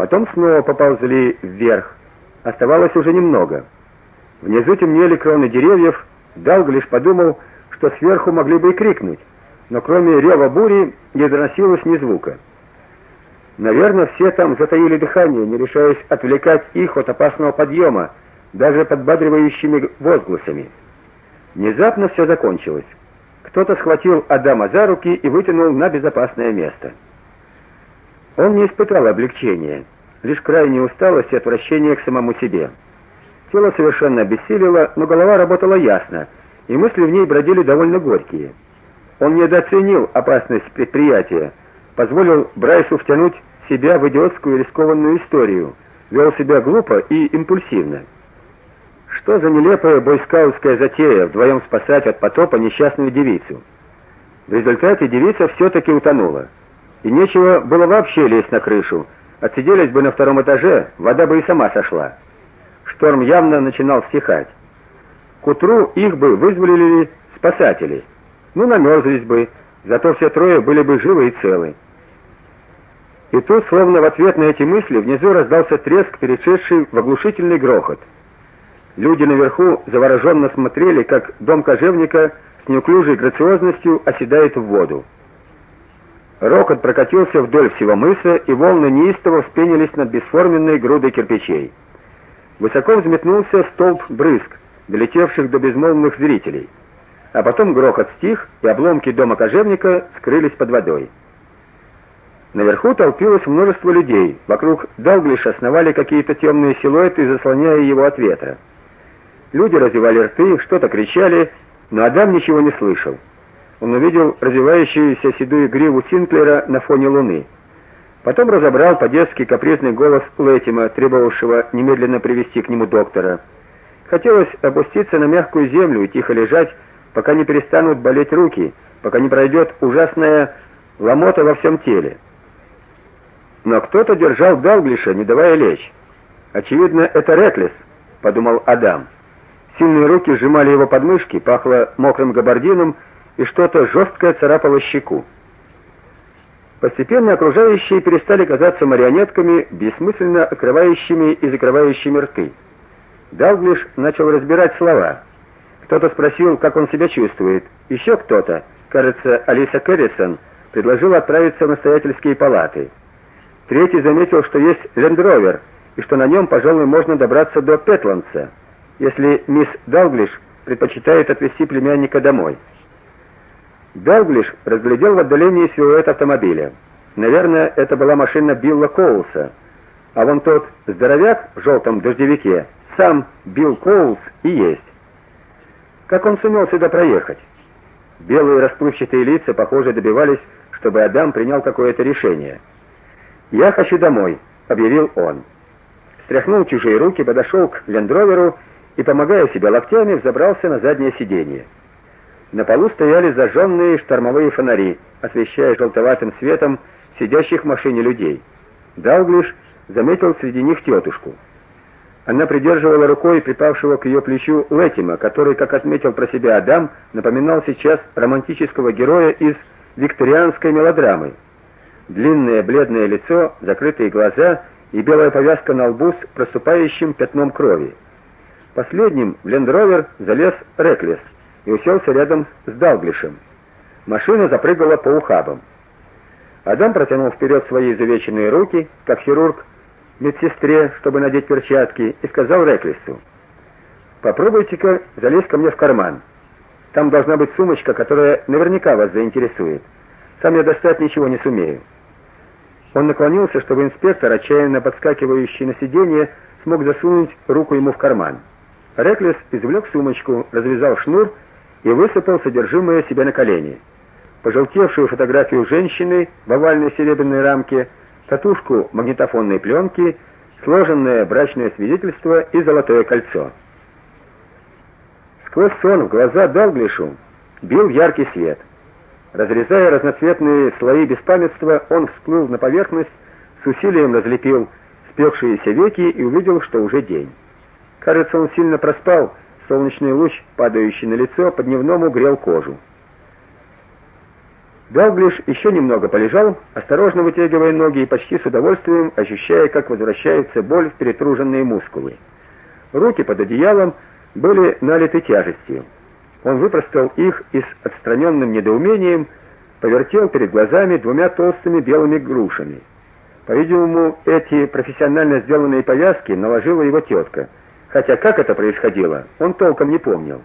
Потом снова поползли вверх. Оставалось уже немного. Внизу темнели кроны деревьев, Далглиш подумал, что сверху могли бы и крикнуть, но кроме рева бури не доносилось ни звука. Наверное, все там затаили дыхание, не решаясь отвлекать их от опасного подъема, даже подбадривающими возгласами. Внезапно все закончилось. Кто-то схватил Адама за руки и вытянул на безопасное место. Он не испытал облегчения, лишь крайнюю усталость и отвращение к самому себе. Тело совершенно обессилело, но голова работала ясно, и мысли в ней бродили довольно горькие. Он недооценил опасность предприятия, позволил Брайсу втянуть себя в идиотскую рискованную историю, вел себя глупо и импульсивно. Что за нелепая бойскаутская затея вдвоем спасать от потопа несчастную девицу? В результате девица все таки утонула. И нечего было вообще лезть на крышу. Отсиделись бы на втором этаже, вода бы и сама сошла. Шторм явно начинал стихать. К утру их бы вызволили спасатели. Ну, намерзлись бы, зато все трое были бы живы и целы. И тут, словно в ответ на эти мысли, внизу раздался треск, перешедший в оглушительный грохот. Люди наверху завороженно смотрели, как дом кожевника с неуклюжей грациозностью оседает в воду. Рокот прокатился вдоль всего мыса, и волны неистово вспенились над бесформенной грудой кирпичей. Высоко взметнулся столб брызг, долетевших до безмолвных зрителей. А потом грохот стих, и обломки дома кожевника скрылись под водой. Наверху толпилось множество людей. Вокруг Далглиша сновали какие-то темные силуэты, заслоняя его от ветра. Люди разевали рты, что-то кричали, но Адам ничего не слышал. Он увидел развивающуюся седую гриву Синклера на фоне луны. Потом разобрал по-детски капризный голос Лэтима, требовавшего немедленно привести к нему доктора. Хотелось опуститься на мягкую землю и тихо лежать, пока не перестанут болеть руки, пока не пройдет ужасная ломота во всем теле. Но кто-то держал Далглиша, не давая лечь. Очевидно, это Реклес, подумал Адам. Сильные руки сжимали его подмышки, пахло мокрым габардином, и что-то жесткое царапало щеку. Постепенно окружающие перестали казаться марионетками, бессмысленно открывающими и закрывающими рты. Далглиш начал разбирать слова. Кто-то спросил, как он себя чувствует. Еще кто-то, кажется, Алиса Кэррисон, предложил отправиться в настоятельские палаты. Третий заметил, что есть лендровер и что на нем, пожалуй, можно добраться до Петландса если мисс Далглиш предпочитает отвезти племянника домой. Далглиш разглядел в отдалении силуэт автомобиля. Наверное, это была машина Билла Коулса. А вон тот здоровяк в желтом дождевике, сам Билл Коулс и есть. Как он сумел сюда проехать? Белые расплывчатые лица, похоже, добивались, чтобы Адам принял какое-то решение. "Я хочу домой", объявил он. Стряхнул чужие руки, подошел к лендроверу и, помогая себе локтями, взобрался на заднее сиденье. На полу стояли зажженные штормовые фонари, освещая желтоватым светом сидящих в машине людей. Далглиш заметил среди них тетушку. Она придерживала рукой припавшего к ее плечу Летима, который, как отметил про себя Адам, напоминал сейчас романтического героя из викторианской мелодрамы. Длинное бледное лицо, закрытые глаза и белая повязка на лбу с проступающим пятном крови. Последним в Лендровер залез Реклес и уселся рядом с Далглишем. Машина запрыгала по ухабам. Адам протянул вперед свои изувеченные руки, как хирург медсестре, чтобы надеть перчатки, и сказал Реклесу: "Попробуйте-ка залезть ко мне в карман. Там должна быть сумочка, которая наверняка вас заинтересует. Сам я достать ничего не сумею". Он наклонился, чтобы инспектор, отчаянно подскакивающий на сиденье, смог засунуть руку ему в карман. Реклес извлек сумочку, развязал шнур и высыпал содержимое себе на колени. Пожелтевшую фотографию женщины в овальной серебряной рамке, татушку магнитофонной пленки, сложенное брачное свидетельство и золотое кольцо. Сквозь сон в глаза Далглишу бил яркий свет. Разрезая разноцветные слои беспамятства, он всплыл на поверхность, с усилием разлепил спекшиеся веки и увидел, что уже день. Кажется, он сильно проспал. Солнечный луч, падающий на лицо, по-дневному грел кожу. Далглиш еще немного полежал, осторожно вытягивая ноги и почти с удовольствием ощущая, как возвращается боль в перетруженные мускулы. Руки под одеялом были налиты тяжестью. Он выпростал их и с отстраненным недоумением повертел перед глазами двумя толстыми белыми грушами. По-видимому, эти профессионально сделанные повязки наложила его тетка, хотя как это происходило, он толком не помнил.